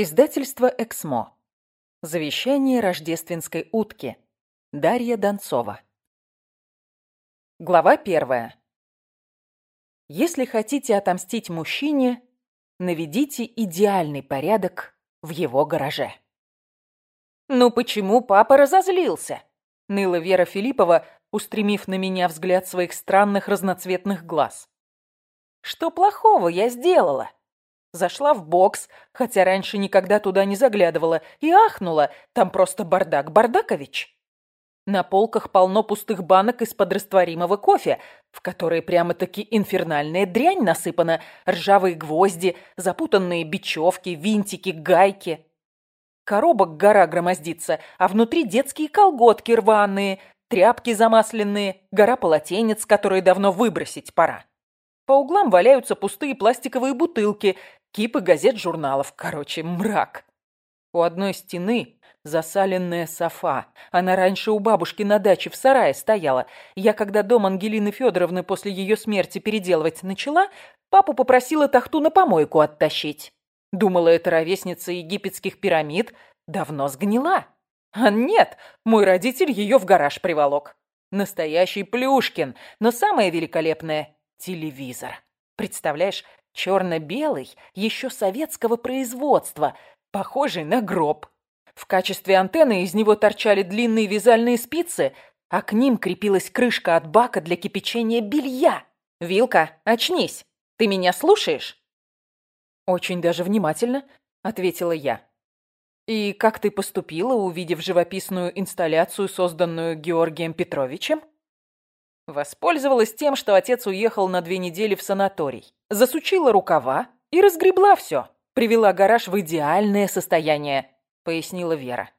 Издательство «Эксмо». Завещание рождественской утки. Дарья Донцова. Глава первая. Если хотите отомстить мужчине, наведите идеальный порядок в его гараже. «Ну почему папа разозлился?» — ныла Вера Филиппова, устремив на меня взгляд своих странных разноцветных глаз. «Что плохого я сделала?» Зашла в бокс, хотя раньше никогда туда не заглядывала, и ахнула. Там просто бардак Бардакович. На полках полно пустых банок из-под растворимого кофе, в которые прямо-таки инфернальная дрянь насыпана. Ржавые гвозди, запутанные бечевки, винтики, гайки. Коробок гора громоздится, а внутри детские колготки рваные, тряпки замасленные, гора полотенец, которые давно выбросить пора. По углам валяются пустые пластиковые бутылки, кипы газет-журналов. Короче, мрак. У одной стены засаленная софа. Она раньше у бабушки на даче в сарае стояла. Я, когда дом Ангелины Федоровны после ее смерти переделывать начала, папу попросила тахту на помойку оттащить. Думала, это ровесница египетских пирамид давно сгнила. А нет, мой родитель ее в гараж приволок. Настоящий Плюшкин, но самое великолепное — телевизор. Представляешь, черно-белый, еще советского производства, похожий на гроб. В качестве антенны из него торчали длинные вязальные спицы, а к ним крепилась крышка от бака для кипячения белья. «Вилка, очнись! Ты меня слушаешь?» «Очень даже внимательно», — ответила я. «И как ты поступила, увидев живописную инсталляцию, созданную Георгием Петровичем?» Воспользовалась тем, что отец уехал на две недели в санаторий. Засучила рукава и разгребла все. Привела гараж в идеальное состояние, пояснила Вера.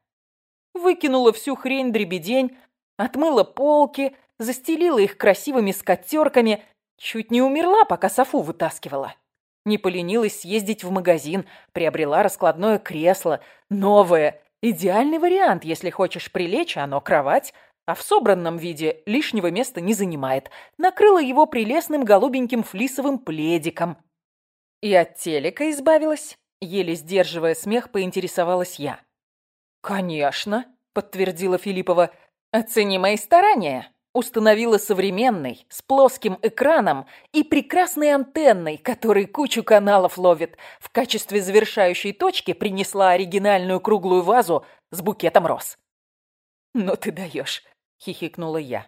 Выкинула всю хрень дребедень, отмыла полки, застелила их красивыми скатерками, чуть не умерла, пока Софу вытаскивала. Не поленилась съездить в магазин, приобрела раскладное кресло, новое, идеальный вариант, если хочешь прилечь, оно кровать – а в собранном виде лишнего места не занимает. Накрыла его прелестным голубеньким флисовым пледиком. И от телека избавилась, еле сдерживая смех, поинтересовалась я. «Конечно», — подтвердила Филиппова, — «оцени мои старания». Установила современный, с плоским экраном и прекрасной антенной, который кучу каналов ловит. В качестве завершающей точки принесла оригинальную круглую вазу с букетом роз. «Ну ты даешь», — хихикнула я.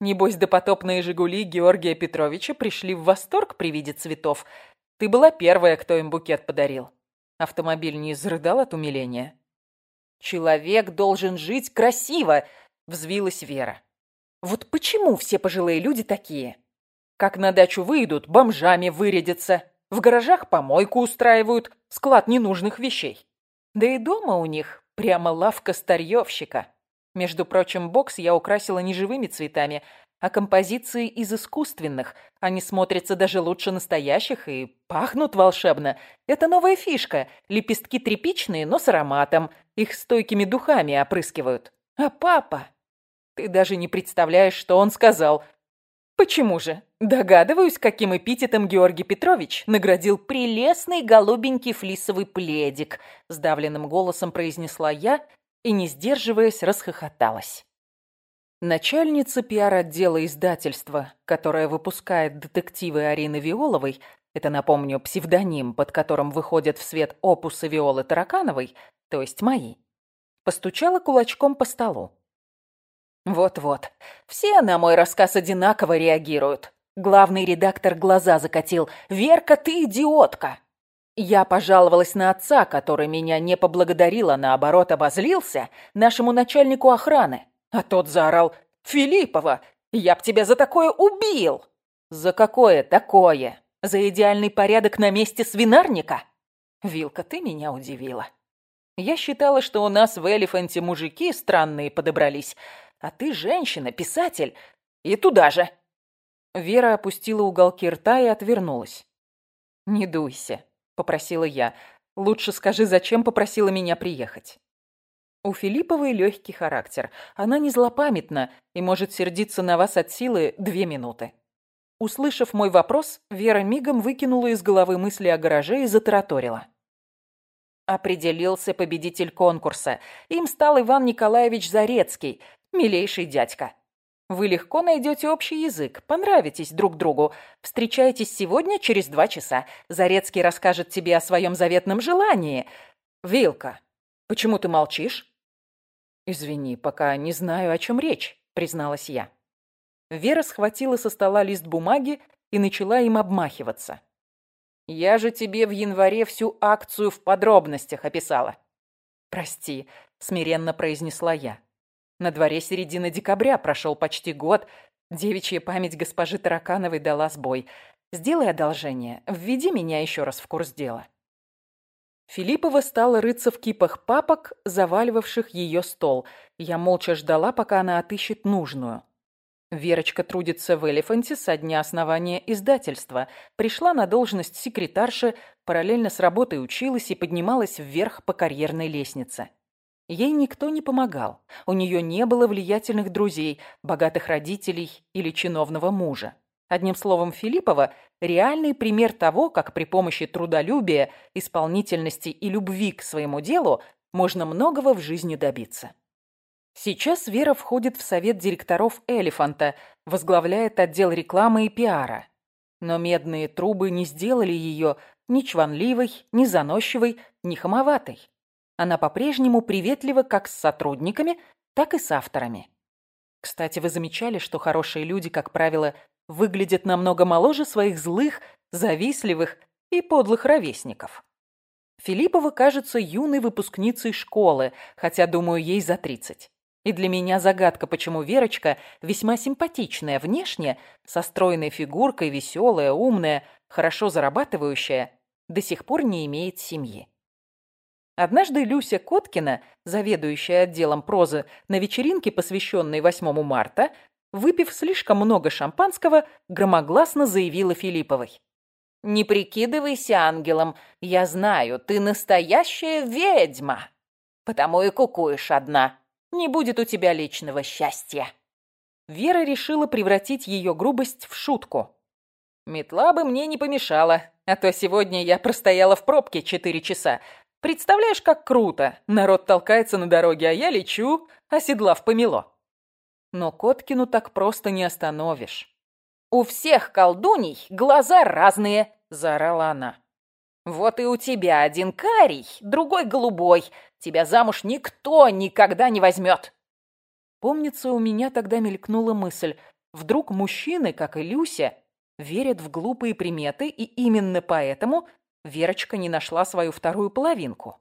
Небось, допотопные «Жигули» Георгия Петровича пришли в восторг при виде цветов. Ты была первая, кто им букет подарил. Автомобиль не изрыдал от умиления. «Человек должен жить красиво!» — взвилась Вера. «Вот почему все пожилые люди такие? Как на дачу выйдут, бомжами вырядятся, в гаражах помойку устраивают, склад ненужных вещей. Да и дома у них прямо лавка старьевщика». Между прочим, бокс я украсила не живыми цветами, а композицией из искусственных. Они смотрятся даже лучше настоящих и пахнут волшебно. Это новая фишка. Лепестки тряпичные, но с ароматом. Их стойкими духами опрыскивают. А папа... Ты даже не представляешь, что он сказал. Почему же? Догадываюсь, каким эпитетом Георгий Петрович наградил прелестный голубенький флисовый пледик. Сдавленным голосом произнесла я и, не сдерживаясь, расхохоталась. Начальница пиар-отдела издательства, которая выпускает детективы Арины Виоловой, это, напомню, псевдоним, под которым выходят в свет опусы Виолы Таракановой, то есть мои, постучала кулачком по столу. Вот-вот, все на мой рассказ одинаково реагируют. Главный редактор глаза закатил. «Верка, ты идиотка!» Я пожаловалась на отца, который меня не поблагодарил, а наоборот обозлился, нашему начальнику охраны. А тот заорал «Филиппова, я б тебя за такое убил!» «За какое такое? За идеальный порядок на месте свинарника?» «Вилка, ты меня удивила. Я считала, что у нас в Элефанте мужики странные подобрались, а ты женщина, писатель, и туда же». Вера опустила уголки рта и отвернулась. «Не дуйся попросила я. «Лучше скажи, зачем попросила меня приехать?» У Филипповой легкий характер. Она не злопамятна и может сердиться на вас от силы две минуты. Услышав мой вопрос, Вера мигом выкинула из головы мысли о гараже и затараторила. Определился победитель конкурса. Им стал Иван Николаевич Зарецкий, милейший дядька. Вы легко найдете общий язык, понравитесь друг другу. Встречайтесь сегодня через два часа. Зарецкий расскажет тебе о своем заветном желании. Вилка, почему ты молчишь? Извини, пока не знаю, о чем речь, призналась я. Вера схватила со стола лист бумаги и начала им обмахиваться. Я же тебе в январе всю акцию в подробностях описала. Прости, смиренно произнесла я. На дворе середина декабря, прошел почти год. Девичья память госпожи Таракановой дала сбой. Сделай одолжение, введи меня еще раз в курс дела. Филиппова стала рыться в кипах папок, заваливавших ее стол. Я молча ждала, пока она отыщет нужную. Верочка трудится в «Элефанте» со дня основания издательства. Пришла на должность секретарши, параллельно с работой училась и поднималась вверх по карьерной лестнице. Ей никто не помогал. У нее не было влиятельных друзей, богатых родителей или чиновного мужа. Одним словом, Филиппова – реальный пример того, как при помощи трудолюбия, исполнительности и любви к своему делу можно многого в жизни добиться. Сейчас Вера входит в совет директоров «Элефанта», возглавляет отдел рекламы и пиара. Но медные трубы не сделали ее ни чванливой, ни заносчивой, ни хамоватой. Она по-прежнему приветлива как с сотрудниками, так и с авторами. Кстати, вы замечали, что хорошие люди, как правило, выглядят намного моложе своих злых, завистливых и подлых ровесников. Филиппова кажется юной выпускницей школы, хотя, думаю, ей за 30. И для меня загадка, почему Верочка, весьма симпатичная внешне, со стройной фигуркой, веселая, умная, хорошо зарабатывающая, до сих пор не имеет семьи. Однажды Люся Коткина, заведующая отделом прозы на вечеринке, посвященной 8 марта, выпив слишком много шампанского, громогласно заявила Филипповой. «Не прикидывайся ангелом, я знаю, ты настоящая ведьма, потому и кукуешь одна, не будет у тебя личного счастья». Вера решила превратить ее грубость в шутку. «Метла бы мне не помешала, а то сегодня я простояла в пробке четыре часа, Представляешь, как круто! Народ толкается на дороге, а я лечу, оседлав помело. Но Коткину так просто не остановишь. «У всех колдуней глаза разные!» – заорала она. «Вот и у тебя один карий, другой голубой. Тебя замуж никто никогда не возьмет!» Помнится, у меня тогда мелькнула мысль. Вдруг мужчины, как и Люся, верят в глупые приметы, и именно поэтому Верочка не нашла свою вторую половинку.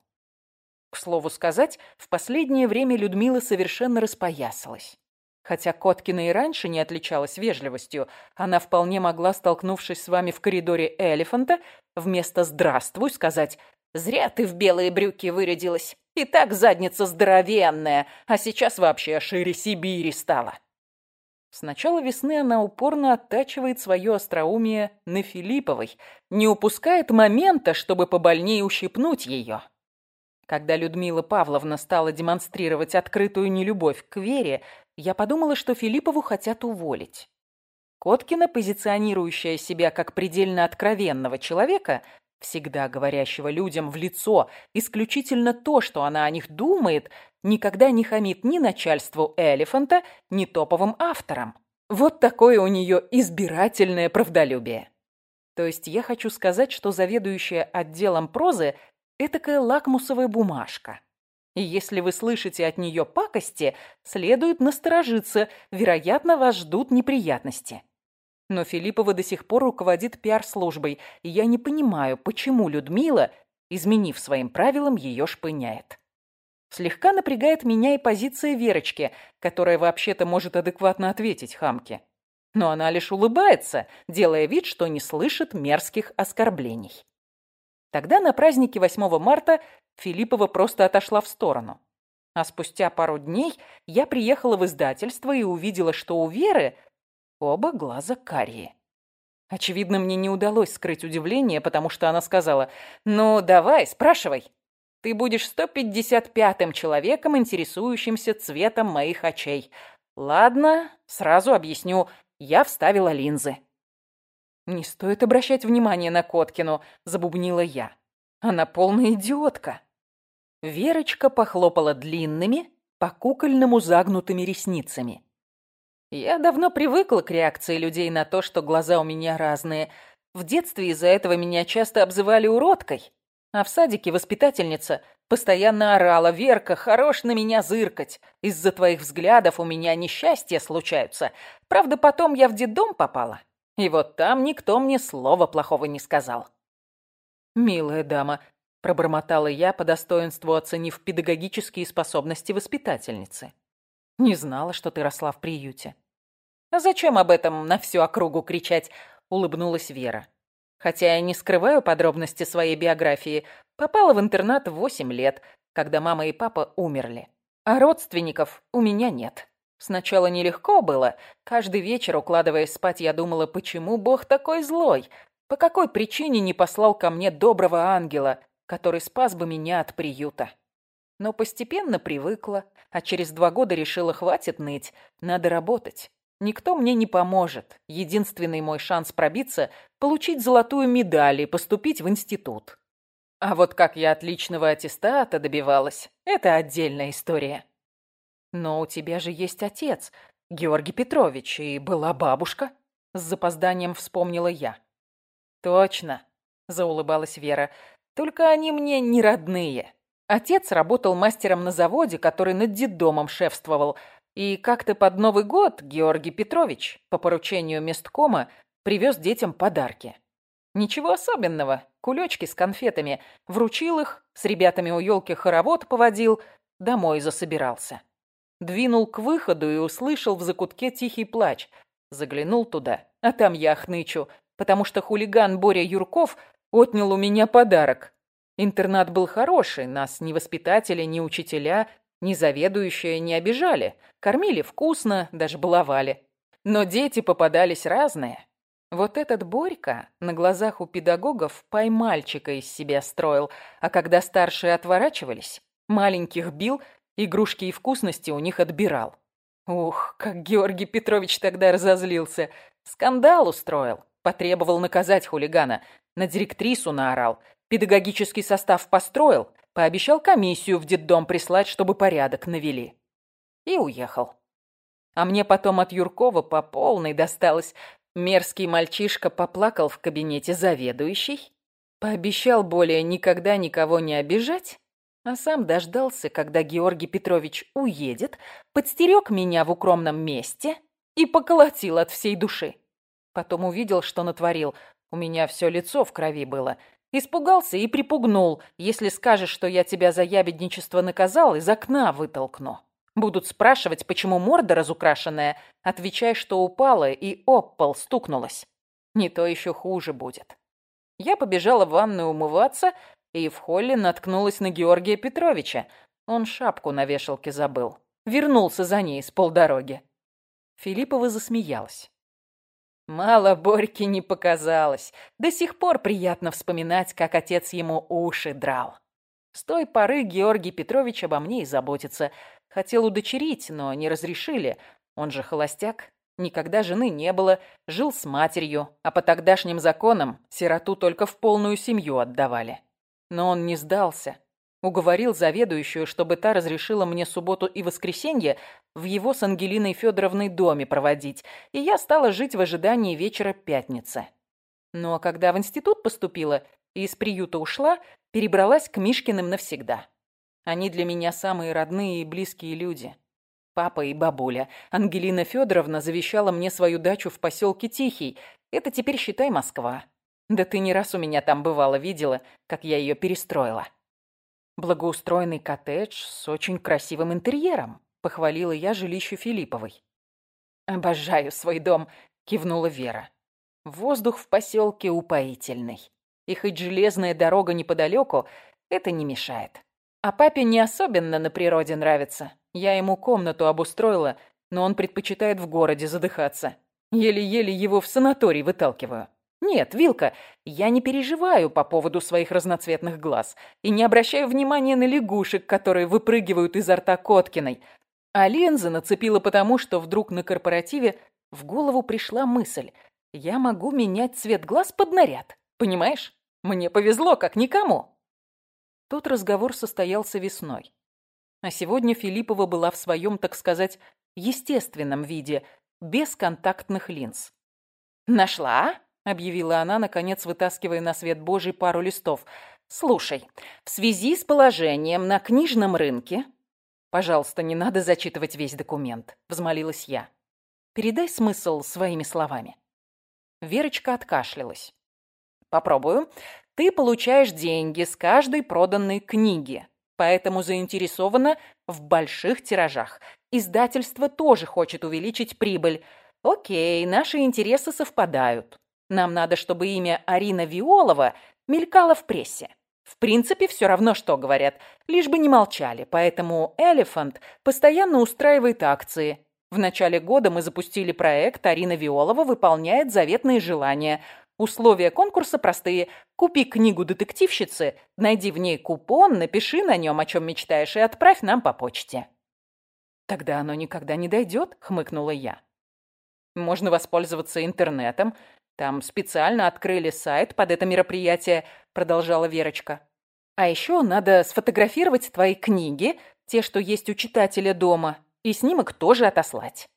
К слову сказать, в последнее время Людмила совершенно распоясалась. Хотя Коткина и раньше не отличалась вежливостью, она вполне могла, столкнувшись с вами в коридоре Элефанта, вместо «здравствуй» сказать «Зря ты в белые брюки вырядилась. И так задница здоровенная, а сейчас вообще шире Сибири стала». С начала весны она упорно оттачивает свое остроумие на Филипповой, не упускает момента, чтобы побольнее ущипнуть ее. Когда Людмила Павловна стала демонстрировать открытую нелюбовь к Вере, я подумала, что Филиппову хотят уволить. Коткина, позиционирующая себя как предельно откровенного человека, всегда говорящего людям в лицо исключительно то, что она о них думает, никогда не хамит ни начальству Элефанта, ни топовым авторам. Вот такое у нее избирательное правдолюбие. То есть я хочу сказать, что заведующая отделом прозы – этакая лакмусовая бумажка. И если вы слышите от нее пакости, следует насторожиться, вероятно, вас ждут неприятности. Но Филиппова до сих пор руководит пиар-службой, и я не понимаю, почему Людмила, изменив своим правилам, ее шпыняет. Слегка напрягает меня и позиция Верочки, которая вообще-то может адекватно ответить хамке. Но она лишь улыбается, делая вид, что не слышит мерзких оскорблений. Тогда на празднике 8 марта Филиппова просто отошла в сторону. А спустя пару дней я приехала в издательство и увидела, что у Веры оба глаза карие. Очевидно, мне не удалось скрыть удивление, потому что она сказала, «Ну, давай, спрашивай». Ты будешь 155-м человеком, интересующимся цветом моих очей. Ладно, сразу объясню. Я вставила линзы. Не стоит обращать внимание на Коткину, забубнила я. Она полная идиотка. Верочка похлопала длинными, по-кукольному загнутыми ресницами. Я давно привыкла к реакции людей на то, что глаза у меня разные. В детстве из-за этого меня часто обзывали уродкой. А в садике воспитательница постоянно орала «Верка, хорош на меня зыркать! Из-за твоих взглядов у меня несчастья случаются. Правда, потом я в детдом попала. И вот там никто мне слова плохого не сказал». «Милая дама, Пробормотала я, по достоинству оценив педагогические способности воспитательницы. Не знала, что ты росла в приюте. «А зачем об этом на всю округу кричать?» — улыбнулась Вера. «Хотя я не скрываю подробности своей биографии, попала в интернат в восемь лет, когда мама и папа умерли. А родственников у меня нет. Сначала нелегко было. Каждый вечер, укладываясь спать, я думала, почему Бог такой злой? По какой причине не послал ко мне доброго ангела, который спас бы меня от приюта. Но постепенно привыкла, а через два года решила, хватит ныть, надо работать. Никто мне не поможет. Единственный мой шанс пробиться – получить золотую медаль и поступить в институт. А вот как я отличного аттестата добивалась – это отдельная история. Но у тебя же есть отец, Георгий Петрович, и была бабушка. С запозданием вспомнила я. Точно, заулыбалась Вера. Только они мне не родные. Отец работал мастером на заводе, который над детдомом шефствовал. И как-то под Новый год Георгий Петрович, по поручению месткома, привез детям подарки. Ничего особенного. Кулечки с конфетами. Вручил их, с ребятами у елки хоровод поводил, домой засобирался. Двинул к выходу и услышал в закутке тихий плач. Заглянул туда, а там я хнычу, потому что хулиган Боря Юрков отнял у меня подарок. Интернат был хороший, нас ни воспитатели, ни учителя, ни заведующие не обижали. Кормили вкусно, даже баловали. Но дети попадались разные. Вот этот Борька на глазах у педагогов поймальчика из себя строил, а когда старшие отворачивались, маленьких бил, игрушки и вкусности у них отбирал. Ух, как Георгий Петрович тогда разозлился. Скандал устроил, потребовал наказать хулигана, на директрису наорал. Педагогический состав построил, пообещал комиссию в детдом прислать, чтобы порядок навели. И уехал. А мне потом от Юркова по полной досталось. Мерзкий мальчишка поплакал в кабинете заведующий, пообещал более никогда никого не обижать, а сам дождался, когда Георгий Петрович уедет, подстерег меня в укромном месте и поколотил от всей души. Потом увидел, что натворил, у меня все лицо в крови было. Испугался и припугнул. Если скажешь, что я тебя за ябедничество наказал, из окна вытолкну. Будут спрашивать, почему морда разукрашенная. Отвечай, что упала и об стукнулась. Не то еще хуже будет. Я побежала в ванную умываться и в холле наткнулась на Георгия Петровича. Он шапку на вешалке забыл. Вернулся за ней с полдороги. Филиппова засмеялась. Мало Борьке не показалось. До сих пор приятно вспоминать, как отец ему уши драл. С той поры Георгий Петрович обо мне и заботится. Хотел удочерить, но не разрешили. Он же холостяк. Никогда жены не было, жил с матерью, а по тогдашним законам сироту только в полную семью отдавали. Но он не сдался. Уговорил заведующую, чтобы та разрешила мне субботу и воскресенье в его с Ангелиной Федоровной доме проводить, и я стала жить в ожидании вечера пятницы. Но когда в институт поступила и из приюта ушла, перебралась к Мишкиным навсегда. Они для меня самые родные и близкие люди. Папа и бабуля. Ангелина Федоровна завещала мне свою дачу в поселке Тихий. Это теперь, считай, Москва. Да ты не раз у меня там бывало видела, как я ее перестроила. Благоустроенный коттедж с очень красивым интерьером, похвалила я жилище Филипповой. Обожаю свой дом, кивнула Вера. Воздух в поселке упоительный. И хоть железная дорога неподалеку, это не мешает. А папе не особенно на природе нравится. Я ему комнату обустроила, но он предпочитает в городе задыхаться. Еле-еле его в санаторий выталкиваю. Нет, Вилка, я не переживаю по поводу своих разноцветных глаз и не обращаю внимания на лягушек, которые выпрыгивают изо рта Коткиной. А линзы нацепила потому, что вдруг на корпоративе в голову пришла мысль. Я могу менять цвет глаз под наряд, понимаешь? Мне повезло, как никому. Тот разговор состоялся весной. А сегодня Филиппова была в своем, так сказать, естественном виде, без контактных линз. «Нашла?» — объявила она, наконец вытаскивая на свет Божий пару листов. «Слушай, в связи с положением на книжном рынке...» «Пожалуйста, не надо зачитывать весь документ», — взмолилась я. «Передай смысл своими словами». Верочка откашлялась. «Попробую. Ты получаешь деньги с каждой проданной книги, поэтому заинтересована в больших тиражах. Издательство тоже хочет увеличить прибыль. Окей, наши интересы совпадают. Нам надо, чтобы имя Арина Виолова мелькало в прессе. В принципе, все равно, что говорят, лишь бы не молчали, поэтому Elephant постоянно устраивает акции. В начале года мы запустили проект «Арина Виолова выполняет заветные желания». Условия конкурса простые. Купи книгу детективщицы, найди в ней купон, напиши на нем, о чем мечтаешь, и отправь нам по почте. «Тогда оно никогда не дойдет», — хмыкнула я. «Можно воспользоваться интернетом. Там специально открыли сайт под это мероприятие», — продолжала Верочка. «А еще надо сфотографировать твои книги, те, что есть у читателя дома, и снимок тоже отослать.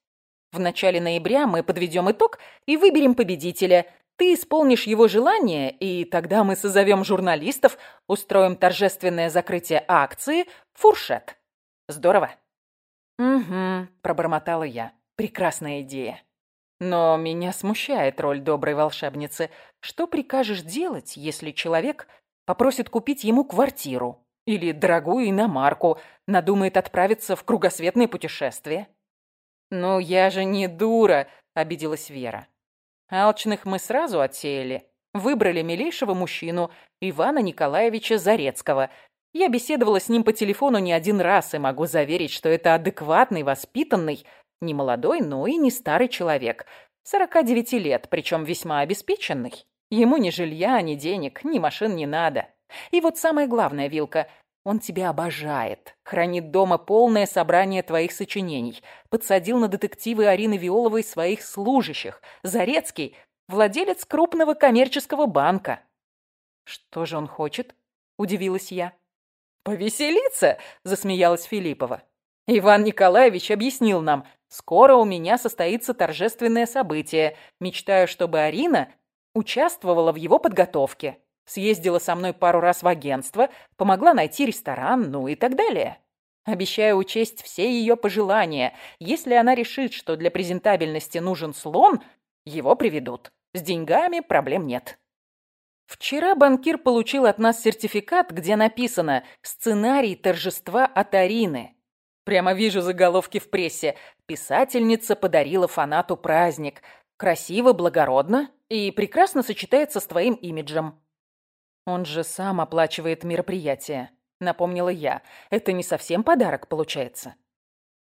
В начале ноября мы подведем итог и выберем победителя. Ты исполнишь его желание, и тогда мы созовем журналистов, устроим торжественное закрытие акции «Фуршет». Здорово?» «Угу», — пробормотала я. «Прекрасная идея. Но меня смущает роль доброй волшебницы. Что прикажешь делать, если человек попросит купить ему квартиру или дорогую иномарку, надумает отправиться в кругосветное путешествие?» «Ну, я же не дура», — обиделась Вера. «Алчных мы сразу отсеяли. Выбрали милейшего мужчину, Ивана Николаевича Зарецкого, я беседовала с ним по телефону не один раз и могу заверить, что это адекватный, воспитанный, не молодой, но и не старый человек. 49 лет, причем весьма обеспеченный. Ему ни жилья, ни денег, ни машин не надо. И вот самое главное, Вилка, он тебя обожает, хранит дома полное собрание твоих сочинений, подсадил на детективы Арины Виоловой своих служащих. Зарецкий – владелец крупного коммерческого банка. «Что же он хочет?» – удивилась я. «Повеселиться!» – засмеялась Филиппова. «Иван Николаевич объяснил нам, скоро у меня состоится торжественное событие. Мечтаю, чтобы Арина участвовала в его подготовке. Съездила со мной пару раз в агентство, помогла найти ресторан, ну и так далее. Обещаю учесть все ее пожелания. Если она решит, что для презентабельности нужен слон, его приведут. С деньгами проблем нет». Вчера банкир получил от нас сертификат, где написано «Сценарий торжества от Арины». Прямо вижу заголовки в прессе. Писательница подарила фанату праздник. Красиво, благородно и прекрасно сочетается с твоим имиджем. Он же сам оплачивает мероприятие, напомнила я. Это не совсем подарок получается.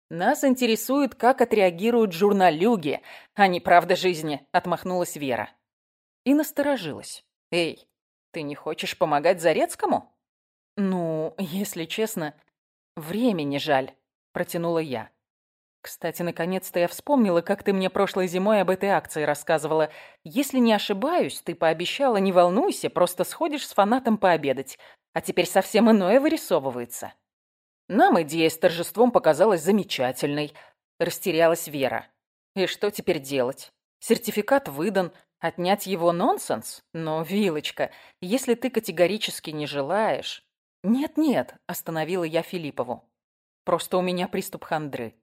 Нас интересует, как отреагируют журналюги, а не правда жизни, отмахнулась Вера. И насторожилась. «Эй, ты не хочешь помогать Зарецкому?» «Ну, если честно, времени жаль», — протянула я. «Кстати, наконец-то я вспомнила, как ты мне прошлой зимой об этой акции рассказывала. Если не ошибаюсь, ты пообещала, не волнуйся, просто сходишь с фанатом пообедать. А теперь совсем иное вырисовывается». Нам идея с торжеством показалась замечательной. Растерялась Вера. И что теперь делать? Сертификат выдан, Отнять его нонсенс? Но, Вилочка, если ты категорически не желаешь... Нет-нет, остановила я Филиппову. Просто у меня приступ хандры.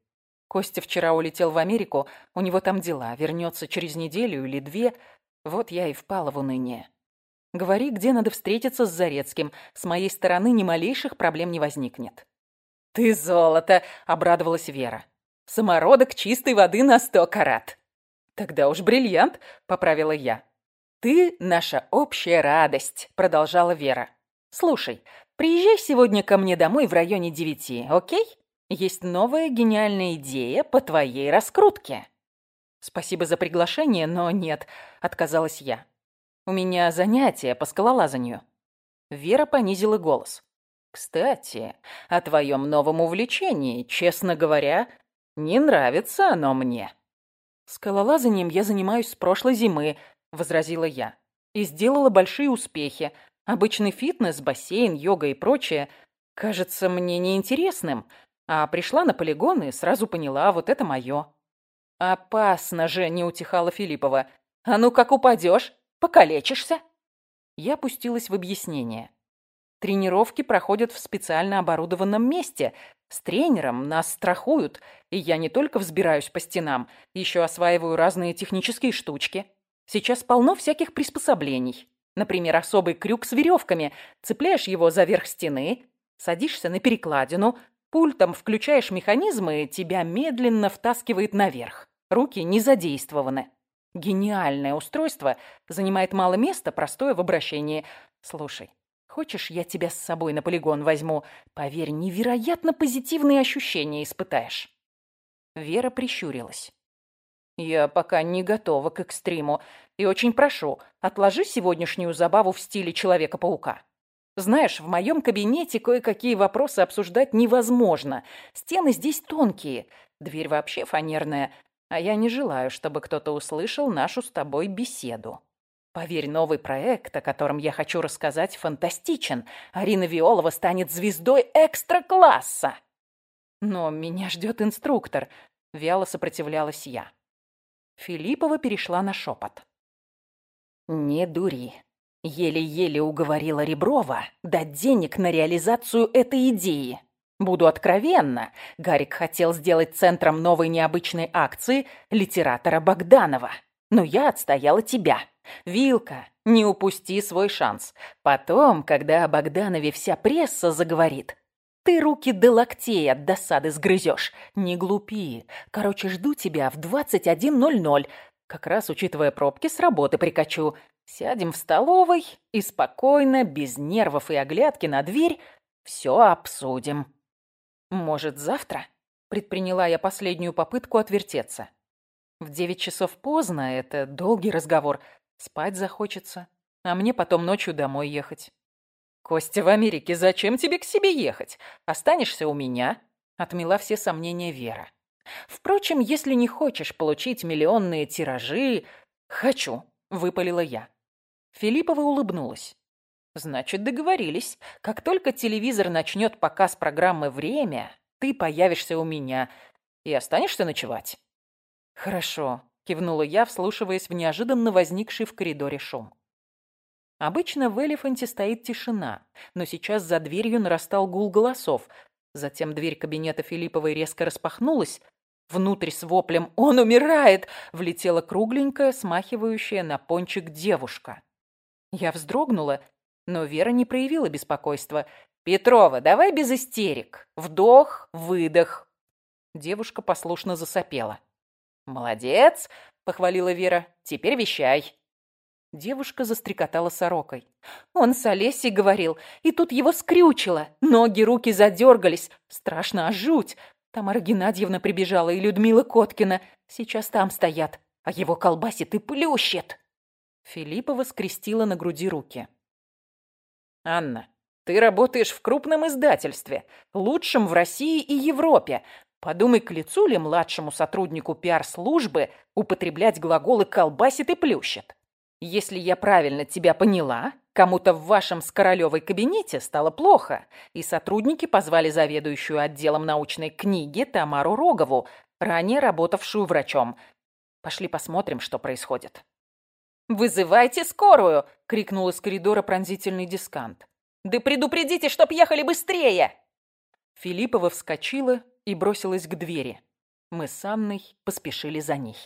Костя вчера улетел в Америку, у него там дела, вернется через неделю или две. Вот я и впала в уныние. Говори, где надо встретиться с Зарецким. С моей стороны ни малейших проблем не возникнет. «Ты золото!» — обрадовалась Вера. «Самородок чистой воды на сто карат!» «Тогда уж бриллиант», — поправила я. «Ты наша общая радость», — продолжала Вера. «Слушай, приезжай сегодня ко мне домой в районе девяти, окей? Есть новая гениальная идея по твоей раскрутке». «Спасибо за приглашение, но нет», — отказалась я. «У меня занятие по скалолазанию». Вера понизила голос. «Кстати, о твоем новом увлечении, честно говоря, не нравится оно мне». «Скалолазанием я занимаюсь с прошлой зимы», — возразила я. «И сделала большие успехи. Обычный фитнес, бассейн, йога и прочее кажется мне неинтересным, а пришла на полигон и сразу поняла, вот это мое. «Опасно же!» — не утихала Филиппова. «А ну как упадешь, покалечишься!» Я пустилась в объяснение. Тренировки проходят в специально оборудованном месте. С тренером нас страхуют, и я не только взбираюсь по стенам, еще осваиваю разные технические штучки. Сейчас полно всяких приспособлений. Например, особый крюк с веревками. Цепляешь его за верх стены, садишься на перекладину, пультом включаешь механизмы, тебя медленно втаскивает наверх. Руки не задействованы. Гениальное устройство, занимает мало места, простое в обращении. Слушай, хочешь, я тебя с собой на полигон возьму? Поверь, невероятно позитивные ощущения испытаешь. Вера прищурилась. Я пока не готова к экстриму и очень прошу, отложи сегодняшнюю забаву в стиле Человека-паука. Знаешь, в моем кабинете кое-какие вопросы обсуждать невозможно. Стены здесь тонкие, дверь вообще фанерная, а я не желаю, чтобы кто-то услышал нашу с тобой беседу. Поверь, новый проект, о котором я хочу рассказать, фантастичен. Арина Виолова станет звездой экстра-класса. Но меня ждет инструктор. Вяло сопротивлялась я. Филиппова перешла на шепот. «Не дури. Еле-еле уговорила Реброва дать денег на реализацию этой идеи. Буду откровенна, Гарик хотел сделать центром новой необычной акции литератора Богданова. Но я отстояла тебя. Вилка, не упусти свой шанс. Потом, когда о Богданове вся пресса заговорит, ты руки до локтей от досады сгрызешь. Не глупи. Короче, жду тебя в 21.00. Как раз, учитывая пробки, с работы прикачу. Сядем в столовой и спокойно, без нервов и оглядки на дверь, все обсудим. Может, завтра? Предприняла я последнюю попытку отвертеться. В девять часов поздно, это долгий разговор. Спать захочется, а мне потом ночью домой ехать. Костя в Америке, зачем тебе к себе ехать? Останешься у меня? Отмела все сомнения Вера. Впрочем, если не хочешь получить миллионные тиражи... Хочу, выпалила я. Филиппова улыбнулась. Значит, договорились. Как только телевизор начнет показ программы «Время», ты появишься у меня и останешься ночевать. Хорошо, кивнула я, вслушиваясь в неожиданно возникший в коридоре шум. Обычно в Элефанте стоит тишина, но сейчас за дверью нарастал гул голосов. Затем дверь кабинета Филипповой резко распахнулась. Внутрь с воплем «Он умирает!» влетела кругленькая, смахивающая на пончик девушка. Я вздрогнула но Вера не проявила беспокойства. «Петрова, давай без истерик. Вдох, выдох». Девушка послушно засопела. «Молодец!» — похвалила Вера. «Теперь вещай». Девушка застрекотала сорокой. Он с Олесей говорил, и тут его скрючило. Ноги, руки задергались. Страшно, а жуть. Тамара Геннадьевна прибежала и Людмила Коткина. Сейчас там стоят, а его колбасит и плющит. Филиппова скрестила на груди руки. «Анна, ты работаешь в крупном издательстве, лучшем в России и Европе. Подумай, к лицу ли младшему сотруднику пиар-службы употреблять глаголы «колбасит» и «плющит». Если я правильно тебя поняла, кому-то в вашем с Королевой кабинете стало плохо, и сотрудники позвали заведующую отделом научной книги Тамару Рогову, ранее работавшую врачом. Пошли посмотрим, что происходит. «Вызывайте скорую!» — крикнул из коридора пронзительный дискант. «Да предупредите, чтоб ехали быстрее!» Филиппова вскочила и бросилась к двери. Мы с Анной поспешили за ней.